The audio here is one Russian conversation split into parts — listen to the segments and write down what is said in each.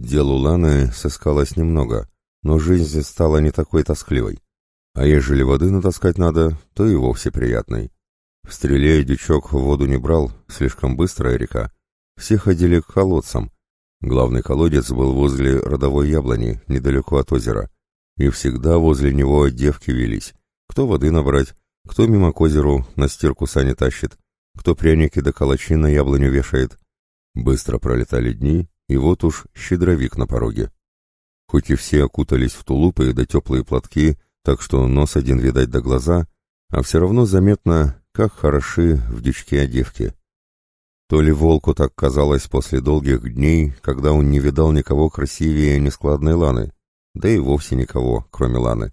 Делу Ланы сыскалось немного, но жизнь стала не такой тоскливой. А ежели воды натаскать надо, то и вовсе приятной. В стреле дючок воду не брал, слишком быстрая река. Все ходили к колодцам. Главный колодец был возле родовой яблони, недалеко от озера. И всегда возле него девки велись. Кто воды набрать, кто мимо к озеру на стирку сани тащит, кто пряники до калачи на яблоню вешает. Быстро пролетали дни, и вот уж щедровик на пороге. Хоть и все окутались в тулупы да теплые платки, так что нос один видать до глаза, а все равно заметно, как хороши в дичке одевки. То ли волку так казалось после долгих дней, когда он не видал никого красивее нескладной Ланы, да и вовсе никого, кроме Ланы.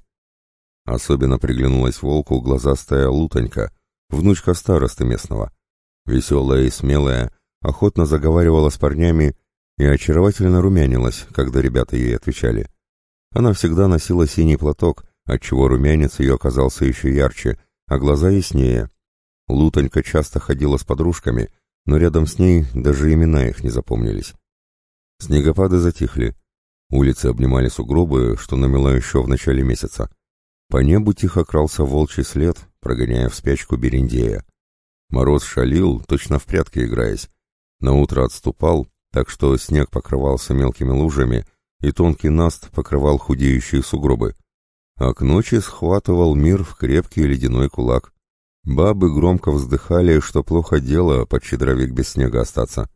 Особенно приглянулась волку глазастая Лутонька, внучка старосты местного. Веселая и смелая, охотно заговаривала с парнями и очаровательно румянилась, когда ребята ей отвечали. Она всегда носила синий платок, отчего румянец ее оказался еще ярче, а глаза яснее. Лутонька часто ходила с подружками, но рядом с ней даже имена их не запомнились. Снегопады затихли. Улицы обнимали сугробы, что намело еще в начале месяца. По небу тихо крался волчий след, прогоняя в спячку Берендея. Мороз шалил, точно в прятки играясь. На утро отступал, так что снег покрывался мелкими лужами, и тонкий наст покрывал худеющие сугробы. А к ночи схватывал мир в крепкий ледяной кулак. Бабы громко вздыхали, что плохо дело под щедровик без снега остаться.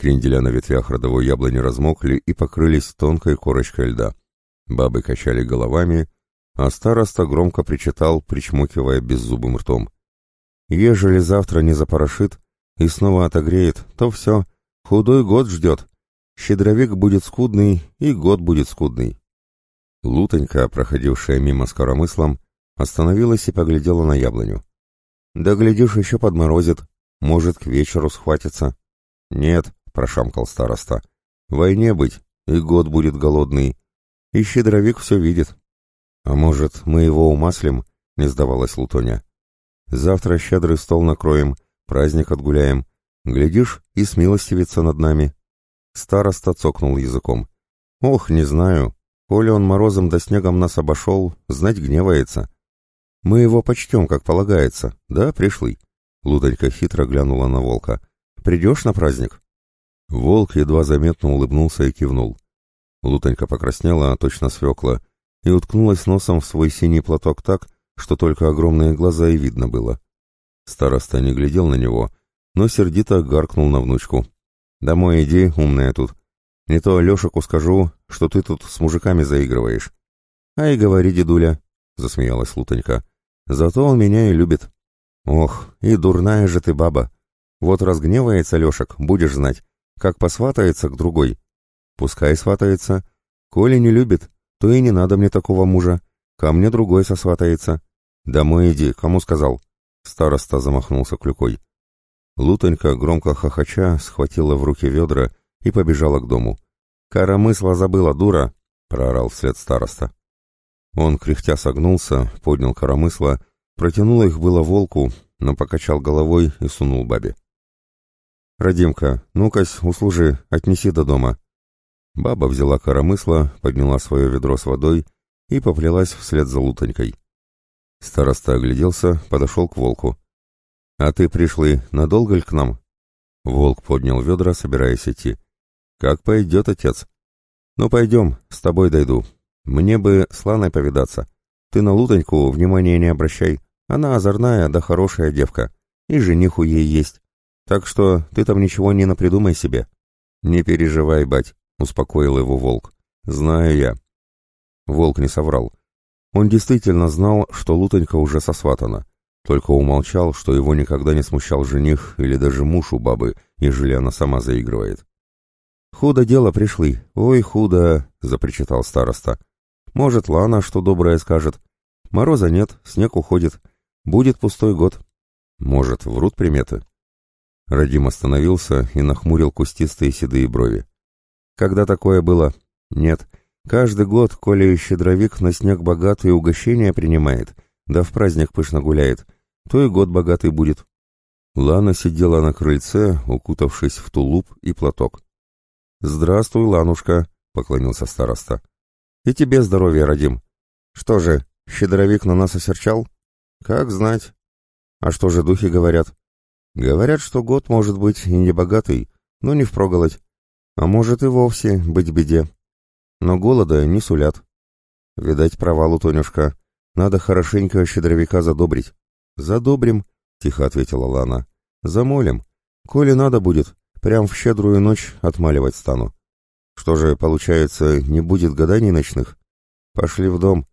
Кренделя на ветвях родовой яблони размокли и покрылись тонкой корочкой льда. Бабы качали головами, а староста громко причитал, причмокивая беззубым ртом. «Ежели завтра не запорошит и снова отогреет, то все, худой год ждет. Щедровик будет скудный, и год будет скудный». Лутонька, проходившая мимо с коромыслом, остановилась и поглядела на яблоню. «Да глядишь, еще подморозит. Может, к вечеру схватится». «Нет», — прошамкал староста, — «войне быть, и год будет голодный, и щедровик все видит». «А может, мы его умаслим?» — не сдавалась Лутоня. «Завтра щедрый стол накроем, праздник отгуляем. Глядишь, и смилостивится над нами». Староста цокнул языком. «Ох, не знаю. Коли он морозом да снегом нас обошел, знать гневается. Мы его почтем, как полагается. Да, пришлый?» Лутонька хитро глянула на волка. «Придешь на праздник?» Волк едва заметно улыбнулся и кивнул. Лутонька покраснела, а точно свекла, и уткнулась носом в свой синий платок так, что только огромные глаза и видно было. Староста не глядел на него, но сердито гаркнул на внучку. «Домой иди, умная тут. Не то Лешику скажу, что ты тут с мужиками заигрываешь». «А и говори, дедуля», — засмеялась Лутонька. «Зато он меня и любит». «Ох, и дурная же ты баба. Вот разгневается Лешек, будешь знать, как посватается к другой. Пускай сватается. Коли не любит, то и не надо мне такого мужа. Ко мне другой сосватается. Домой иди, кому сказал?» Староста замахнулся клюкой. Лутонька, громко хохоча, схватила в руки ведра и побежала к дому. «Коромысла забыла, дура!» — проорал вслед староста. Он, кряхтя, согнулся, поднял коромысла, протянул их было волку, но покачал головой и сунул бабе. «Радимка, ну-кась, услужи, отнеси до дома. Баба взяла коромысло, подняла свое ведро с водой и поплелась вслед за лутонькой. Староста огляделся, подошел к волку. «А ты пришли надолго ли к нам?» Волк поднял ведра, собираясь идти. «Как пойдет, отец?» «Ну, пойдем, с тобой дойду. Мне бы с Ланой повидаться. Ты на лутоньку внимания не обращай. Она озорная да хорошая девка. И жениху ей есть. Так что ты там ничего не напридумай себе». «Не переживай, бать. — успокоил его волк. «Знаю я». Волк не соврал. Он действительно знал, что Лутонька уже сосватана, только умолчал, что его никогда не смущал жених или даже муж у бабы, ежели она сама заигрывает. «Худо дело пришли, ой, худо!» — запричитал староста. «Может, Лана что доброе скажет. Мороза нет, снег уходит. Будет пустой год. Может, врут приметы?» Радим остановился и нахмурил кустистые седые брови. Когда такое было? Нет. Каждый год, коли щедровик на снег богатые угощения принимает, да в праздник пышно гуляет, то и год богатый будет. Лана сидела на крыльце, укутавшись в тулуп и платок. «Здравствуй, Ланушка», — поклонился староста. «И тебе здоровья, Радим. Что же, щедровик на нас осерчал?» «Как знать». «А что же духи говорят?» «Говорят, что год может быть и не богатый, но не впроголодь. А может и вовсе быть беде. Но голода не сулят. Видать, провал Тонюшка. Надо хорошенько щедровика задобрить. Задобрим, тихо ответила Лана. Замолим. Коли надо будет, прям в щедрую ночь отмаливать стану. Что же, получается, не будет гаданий ночных? Пошли в дом.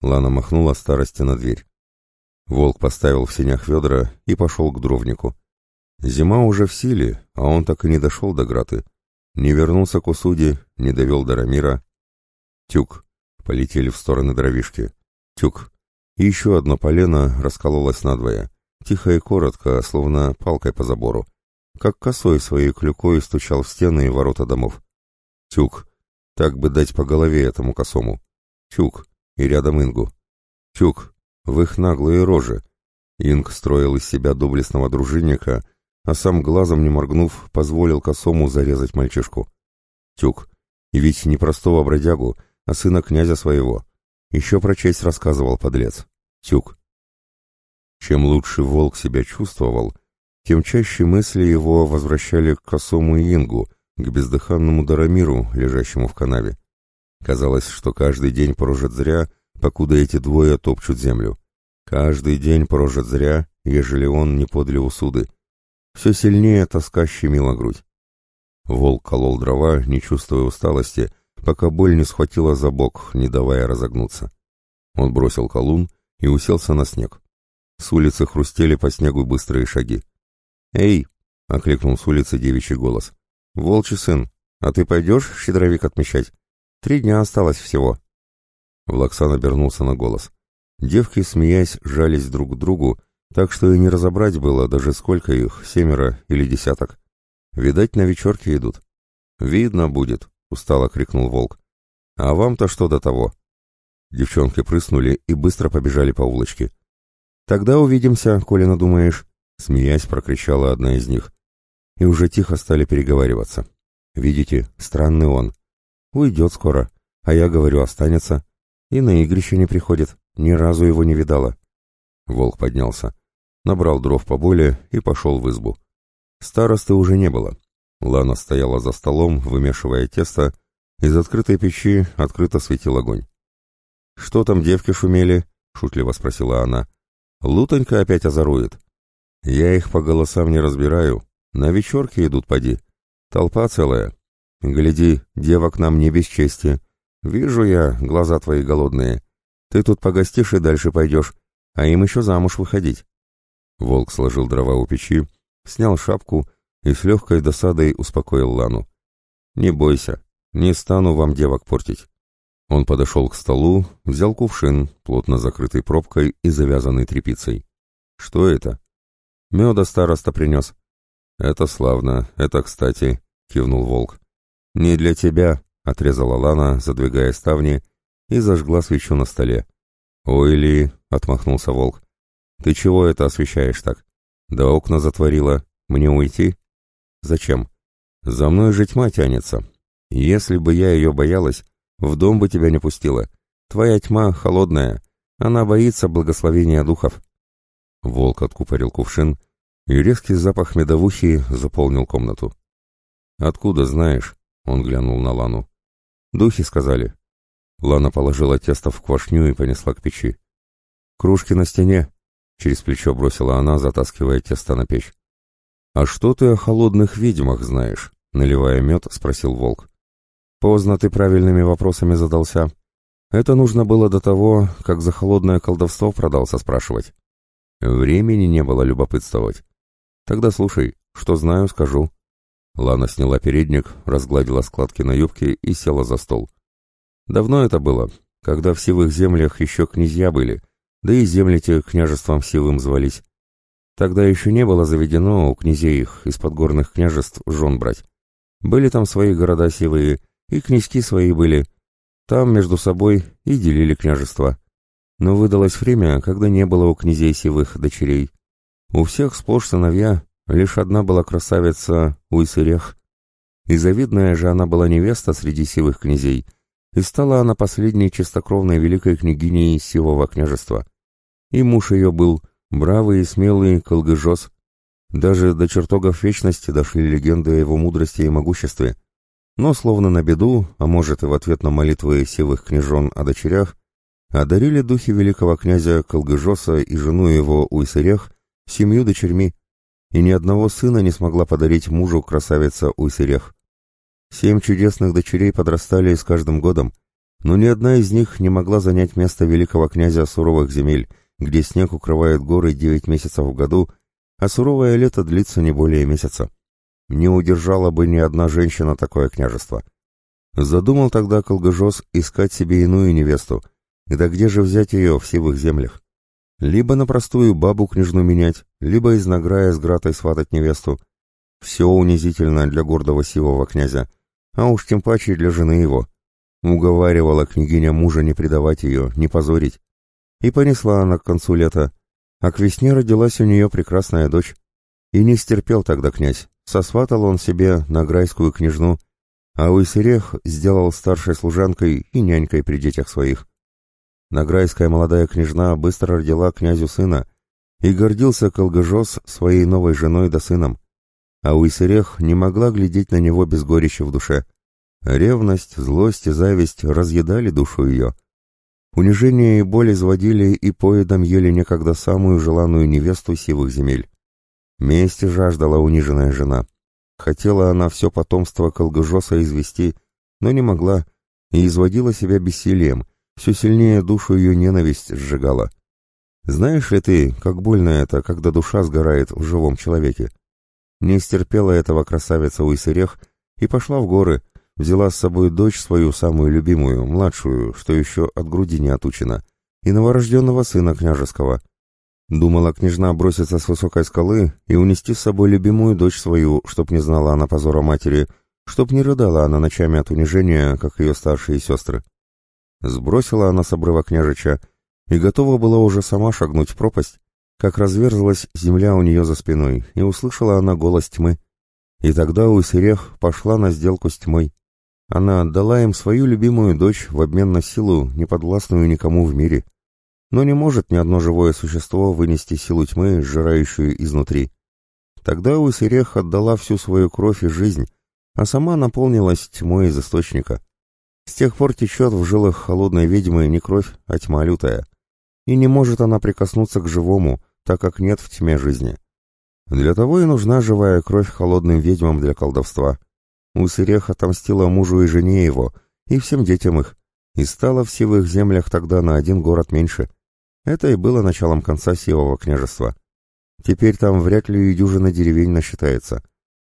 Лана махнула старости на дверь. Волк поставил в сенях ведра и пошел к дровнику. Зима уже в силе, а он так и не дошел до Граты. Не вернулся к Усуде, не довел до Рамира. Тюк. Полетели в стороны дровишки. Тюк. И еще одно полено раскололось надвое. Тихо и коротко, словно палкой по забору. Как косой своей клюкой стучал в стены и ворота домов. Тюк. Так бы дать по голове этому косому. Тюк. И рядом Ингу. Тюк. В их наглые рожи. Инг строил из себя доблестного дружинника — а сам глазом не моргнув, позволил косому зарезать мальчишку. Тюк. И ведь не простого бродягу, а сына князя своего. Еще про честь рассказывал подлец. Тюк. Чем лучше волк себя чувствовал, тем чаще мысли его возвращали к косому Ингу, к бездыханному Дарамиру, лежащему в канаве. Казалось, что каждый день прожит зря, покуда эти двое топчут землю. Каждый день прожит зря, ежели он не подле усуды все сильнее тоска щемила грудь. Волк колол дрова, не чувствуя усталости, пока боль не схватила за бок, не давая разогнуться. Он бросил колун и уселся на снег. С улицы хрустели по снегу быстрые шаги. «Эй!» — окликнул с улицы девичий голос. «Волчий сын, а ты пойдешь щедровик отмечать? Три дня осталось всего». Влаксан обернулся на голос. Девки, смеясь, жались друг к другу, так что и не разобрать было даже сколько их, семеро или десяток. Видать, на вечерке идут. «Видно будет», — устало крикнул волк. «А вам-то что до того?» Девчонки прыснули и быстро побежали по улочке. «Тогда увидимся, коли надумаешь», — смеясь прокричала одна из них. И уже тихо стали переговариваться. «Видите, странный он. Уйдет скоро, а я говорю, останется. И на игрище не приходит, ни разу его не видала». Волк поднялся набрал дров поболее и пошел в избу. Старосты уже не было. Лана стояла за столом, вымешивая тесто, из открытой печи открыто светил огонь. «Что там девки шумели?» — шутливо спросила она. «Лутонька опять озорует. Я их по голосам не разбираю. На вечерке идут, поди. Толпа целая. Гляди, девок нам не без чести. Вижу я, глаза твои голодные. Ты тут погостишь и дальше пойдешь, а им еще замуж выходить. Волк сложил дрова у печи, снял шапку и с легкой досадой успокоил Лану. «Не бойся, не стану вам девок портить». Он подошел к столу, взял кувшин, плотно закрытый пробкой и завязанный тряпицей. «Что это?» «Меда староста принес». «Это славно, это кстати», — кивнул волк. «Не для тебя», — отрезала Лана, задвигая ставни, и зажгла свечу на столе. «Ой ли», — отмахнулся волк, «Ты чего это освещаешь так? Да окна затворила. Мне уйти?» «Зачем? За мной же тьма тянется. Если бы я ее боялась, в дом бы тебя не пустила. Твоя тьма холодная, она боится благословения духов». Волк откупорил кувшин, и резкий запах медовухи заполнил комнату. «Откуда знаешь?» — он глянул на Лану. «Духи сказали». Лана положила тесто в квашню и понесла к печи. «Кружки на стене», Через плечо бросила она, затаскивая тесто на печь. «А что ты о холодных ведьмах знаешь?» — наливая мед, спросил волк. «Поздно ты правильными вопросами задался. Это нужно было до того, как за холодное колдовство продался спрашивать. Времени не было любопытствовать. Тогда слушай, что знаю, скажу». Лана сняла передник, разгладила складки на юбке и села за стол. Давно это было, когда в сивых землях еще князья были, да и земли те княжеством силым звались. Тогда еще не было заведено у князей их из подгорных княжеств жен брать. Были там свои города сивые, и князьки свои были. Там между собой и делили княжества. Но выдалось время, когда не было у князей сивых дочерей. У всех сплошь сыновья, лишь одна была красавица Уйсырех. И завидная же она была невеста среди сивых князей, и стала она последней чистокровной великой княгиней сивого княжества. И муж ее был бравый и смелый Колгыжос. Даже до чертогов вечности дошли легенды о его мудрости и могуществе. Но словно на беду, а может и в ответ на молитвы сивых княжон о дочерях, одарили духи великого князя Колгыжоса и жену его Уйсырех семью дочерьми, и ни одного сына не смогла подарить мужу красавица Уйсырех. Семь чудесных дочерей подрастали с каждым годом, но ни одна из них не могла занять место великого князя суровых земель, где снег укрывает горы девять месяцев в году, а суровое лето длится не более месяца. Не удержала бы ни одна женщина такое княжество. Задумал тогда Колгожос искать себе иную невесту, да где же взять ее в сивых землях? Либо на простую бабу княжну менять, либо из награя с гратой сватать невесту. Все унизительно для гордого сивого князя, а уж тем паче для жены его. Уговаривала княгиня мужа не предавать ее, не позорить. И понесла она к концу лета, а к весне родилась у нее прекрасная дочь. И не стерпел тогда князь, сосватал он себе награйскую княжну, а Уйсерех сделал старшей служанкой и нянькой при детях своих. Награйская молодая княжна быстро родила князю сына, и гордился Колгожос своей новой женой да сыном. А Уйсерех не могла глядеть на него без горечи в душе. Ревность, злость и зависть разъедали душу ее. Унижение и боль изводили и поедом ели некогда самую желанную невесту сивых земель. Мести жаждала униженная жена. Хотела она все потомство Колгожоса извести, но не могла, и изводила себя бессилием, все сильнее душу ее ненависть сжигала. Знаешь ли ты, как больно это, когда душа сгорает в живом человеке? Не стерпела этого красавица Уйсерех и пошла в горы, взяла с собой дочь свою самую любимую, младшую, что еще от груди не отучена, и новорожденного сына княжеского. Думала княжна броситься с высокой скалы и унести с собой любимую дочь свою, чтоб не знала она позора матери, чтоб не рыдала она ночами от унижения, как ее старшие сестры. Сбросила она с обрыва княжича и готова была уже сама шагнуть в пропасть, как разверзлась земля у нее за спиной, и услышала она голос тьмы. И тогда Усерех пошла на сделку с тьмой. Она отдала им свою любимую дочь в обмен на силу, неподвластную никому в мире. Но не может ни одно живое существо вынести силу тьмы, сжирающую изнутри. Тогда Усерех отдала всю свою кровь и жизнь, а сама наполнилась тьмой из источника. С тех пор течет в жилах холодной ведьмы не кровь, а тьма лютая. И не может она прикоснуться к живому, так как нет в тьме жизни. Для того и нужна живая кровь холодным ведьмам для колдовства. Усырех отомстила мужу и жене его, и всем детям их, и стало в сивых землях тогда на один город меньше. Это и было началом конца сивого княжества. Теперь там вряд ли и дюжина деревень насчитается.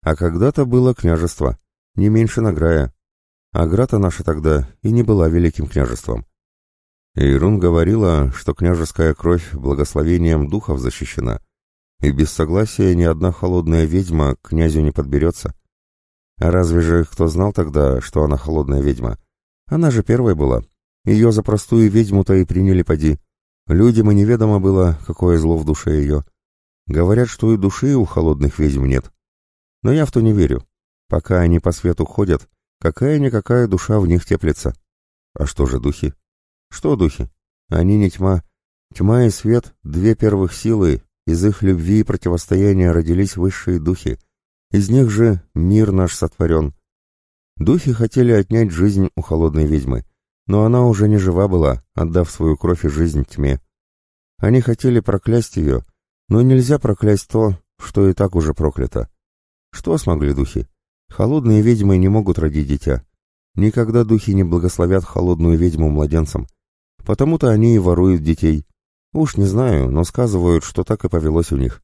А когда-то было княжество, не меньше награя, а Грата наша тогда и не была великим княжеством. Эйрун говорила, что княжеская кровь благословением духов защищена, и без согласия ни одна холодная ведьма к князю не подберется. Разве же кто знал тогда, что она холодная ведьма? Она же первой была. Ее за простую ведьму-то и приняли поди. Людям и неведомо было, какое зло в душе ее. Говорят, что и души у холодных ведьм нет. Но я в то не верю. Пока они по свету ходят, Какая-никакая душа в них теплится. А что же духи? Что духи? Они не тьма. Тьма и свет — две первых силы, из их любви и противостояния родились высшие духи. Из них же мир наш сотворен. Духи хотели отнять жизнь у холодной ведьмы, но она уже не жива была, отдав свою кровь и жизнь тьме. Они хотели проклясть ее, но нельзя проклясть то, что и так уже проклято. Что смогли духи? Холодные ведьмы не могут родить дитя. Никогда духи не благословят холодную ведьму младенцам. Потому-то они и воруют детей. Уж не знаю, но сказывают, что так и повелось у них.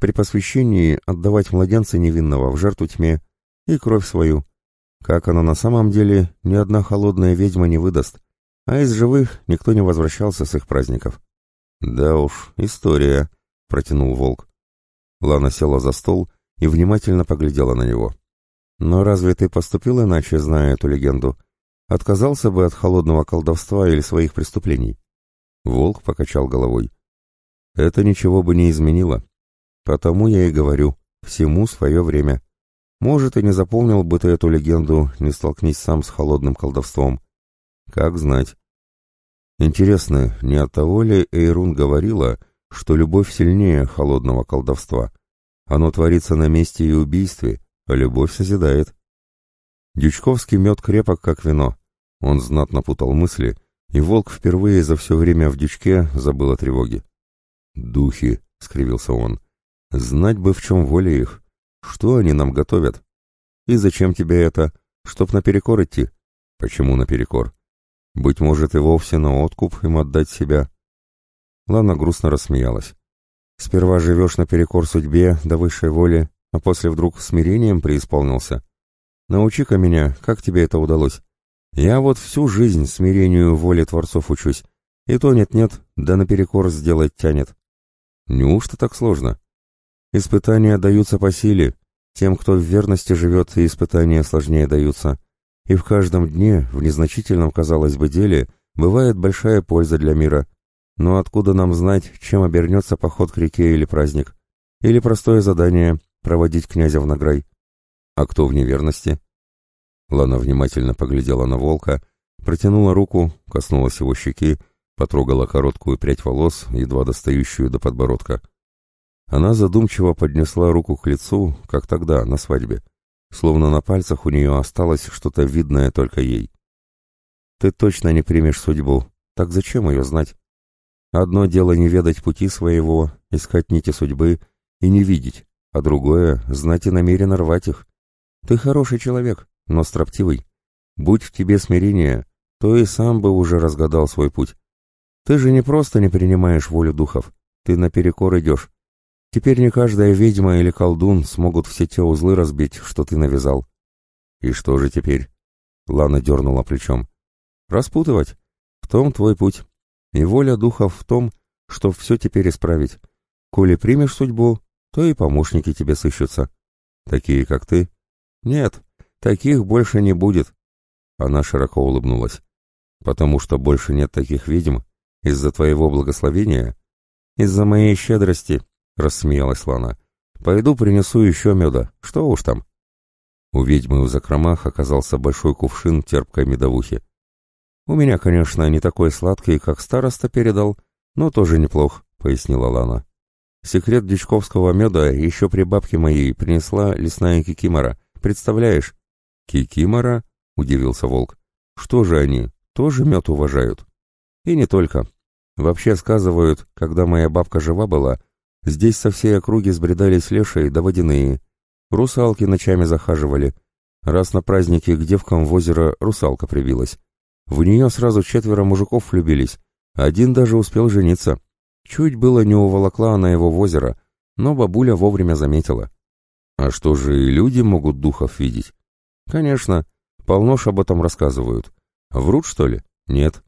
При посвящении отдавать младенца невинного в жертву тьме и кровь свою. Как оно на самом деле, ни одна холодная ведьма не выдаст, а из живых никто не возвращался с их праздников. «Да уж, история», — протянул волк. Лана села за стол и внимательно поглядела на него. Но разве ты поступил иначе, зная эту легенду? Отказался бы от холодного колдовства или своих преступлений? Волк покачал головой. Это ничего бы не изменило. Потому я и говорю, всему свое время. Может, и не запомнил бы ты эту легенду, не столкнись сам с холодным колдовством. Как знать. Интересно, не от того ли Эйрун говорила, что любовь сильнее холодного колдовства? Оно творится на месте и убийстве, а любовь созидает. Дючковский мед крепок, как вино. Он знатно путал мысли, и волк впервые за все время в дючке забыл о тревоге. «Духи!» — скривился он. «Знать бы, в чем воля их. Что они нам готовят? И зачем тебе это? Чтоб наперекор идти? Почему наперекор? Быть может, и вовсе на откуп им отдать себя?» Лана грустно рассмеялась. «Сперва живешь наперекор судьбе, до высшей воли, а после вдруг смирением преисполнился. Научи-ка меня, как тебе это удалось? Я вот всю жизнь смирению воли Творцов учусь, и то нет-нет, да наперекор сделать тянет. Неужто так сложно? Испытания даются по силе. Тем, кто в верности живет, и испытания сложнее даются. И в каждом дне, в незначительном, казалось бы, деле, бывает большая польза для мира. Но откуда нам знать, чем обернется поход к реке или праздник? Или простое задание — проводить князя в награй? А кто в неверности? Лана внимательно поглядела на волка, протянула руку, коснулась его щеки, потрогала короткую прядь волос, едва достающую до подбородка. Она задумчиво поднесла руку к лицу, как тогда, на свадьбе, словно на пальцах у нее осталось что-то видное только ей. «Ты точно не примешь судьбу, так зачем ее знать? Одно дело не ведать пути своего, искать нити судьбы и не видеть, а другое — знать и намеренно рвать их. Ты хороший человек, но строптивый. Будь в тебе смирение, то и сам бы уже разгадал свой путь. Ты же не просто не принимаешь волю духов, ты наперекор идешь. Теперь не каждая ведьма или колдун смогут все те узлы разбить, что ты навязал. И что же теперь? Лана дернула плечом. Распутывать. В том твой путь. И воля духов в том, что все теперь исправить. Коли примешь судьбу, то и помощники тебе сыщутся. Такие, как ты. Нет, таких больше не будет. Она широко улыбнулась. Потому что больше нет таких ведьм, из-за твоего благословения? Из-за моей щедрости, рассмеялась Лана. Пойду принесу еще меда. Что уж там? У ведьмы в закромах оказался большой кувшин терпкой медовухи. У меня, конечно, не такой сладкий, как староста передал, но тоже неплох, пояснила Лана. Секрет дичковского меда еще при бабке моей принесла лесная кикимора. Представляешь? Кикимора? Удивился волк. Что же они, тоже мед уважают? И не только. Вообще сказывают, когда моя бабка жива была, здесь со всей округи сбредались лешие да водяные. Русалки ночами захаживали. Раз на празднике к девкам в озеро русалка привилась. В нее сразу четверо мужиков влюбились. Один даже успел жениться. Чуть было не уволокла она его в озеро, но бабуля вовремя заметила. А что же и люди могут духов видеть? Конечно, полно ж об этом рассказывают. Врут, что ли? Нет.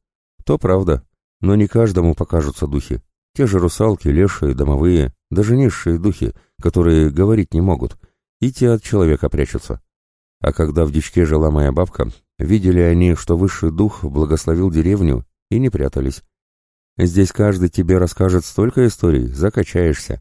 То правда. Но не каждому покажутся духи. Те же русалки, лешие, домовые, даже низшие духи, которые говорить не могут, и те от человека прячутся. А когда в дичке жила моя бабка, видели они, что высший дух благословил деревню, и не прятались. Здесь каждый тебе расскажет столько историй, закачаешься.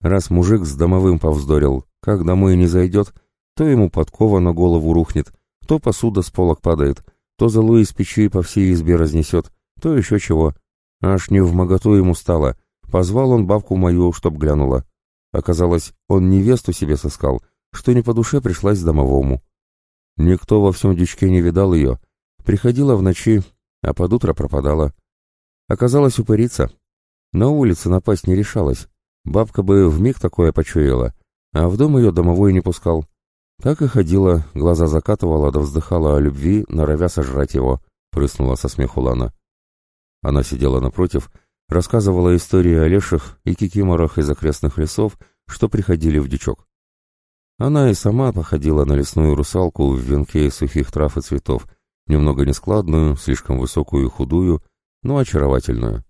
Раз мужик с домовым повздорил, как домой не зайдет, то ему подкова на голову рухнет, то посуда с полок падает, то золу из печи по всей избе разнесет, то еще чего. Аж не в моготу ему стало. Позвал он бабку мою, чтоб глянула. Оказалось, он невесту себе сыскал, что не по душе пришлась домовому. Никто во всем дичке не видал ее. Приходила в ночи, а под утро пропадала. Оказалось, упырица. На улице напасть не решалась. Бабка бы вмиг такое почуяла, а в дом ее домовой не пускал. Так и ходила, глаза закатывала да вздыхала о любви, норовя сожрать его, прыснула со смеху Лана. Она сидела напротив, рассказывала истории о леших и кикиморах из окрестных лесов, что приходили в дичок. Она и сама походила на лесную русалку в венке из сухих трав и цветов, немного нескладную, слишком высокую и худую, но очаровательную.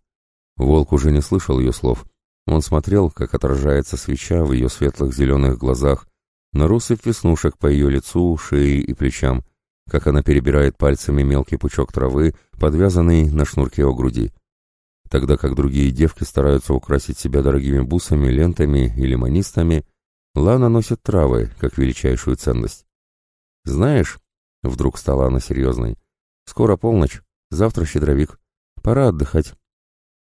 Волк уже не слышал ее слов. Он смотрел, как отражается свеча в ее светлых зеленых глазах, на россыпь веснушек по ее лицу, шее и плечам, как она перебирает пальцами мелкий пучок травы, подвязанный на шнурке у груди. Тогда как другие девки стараются украсить себя дорогими бусами, лентами или манистами, Лана носит травы, как величайшую ценность. Знаешь, вдруг стала она серьезной, скоро полночь, завтра щедровик. Пора отдыхать.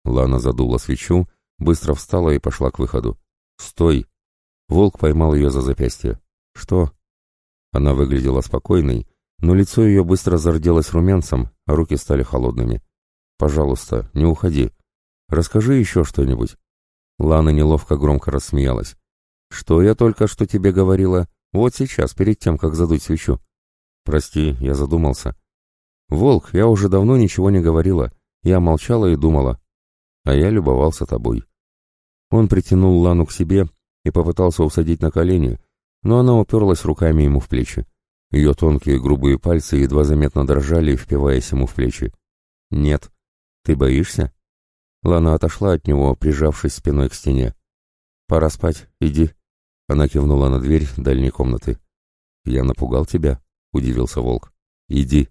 Лана задула свечу, быстро встала и пошла к выходу. «Стой!» Волк поймал ее за запястье. «Что?» Она выглядела спокойной, но лицо ее быстро зарделось румянцем, а руки стали холодными. «Пожалуйста, не уходи. Расскажи еще что-нибудь». Лана неловко громко рассмеялась. «Что я только что тебе говорила? Вот сейчас, перед тем, как задуть свечу». «Прости, я задумался». «Волк, я уже давно ничего не говорила. Я молчала и думала. А я любовался тобой». Он притянул Лану к себе и попытался усадить на колени, но она уперлась руками ему в плечи. Ее тонкие грубые пальцы едва заметно дрожали, впиваясь ему в плечи. «Нет. Ты боишься?» Лана отошла от него, прижавшись спиной к стене. «Пора спать. Иди». Она кивнула на дверь дальней комнаты. «Я напугал тебя?» — удивился волк. «Иди».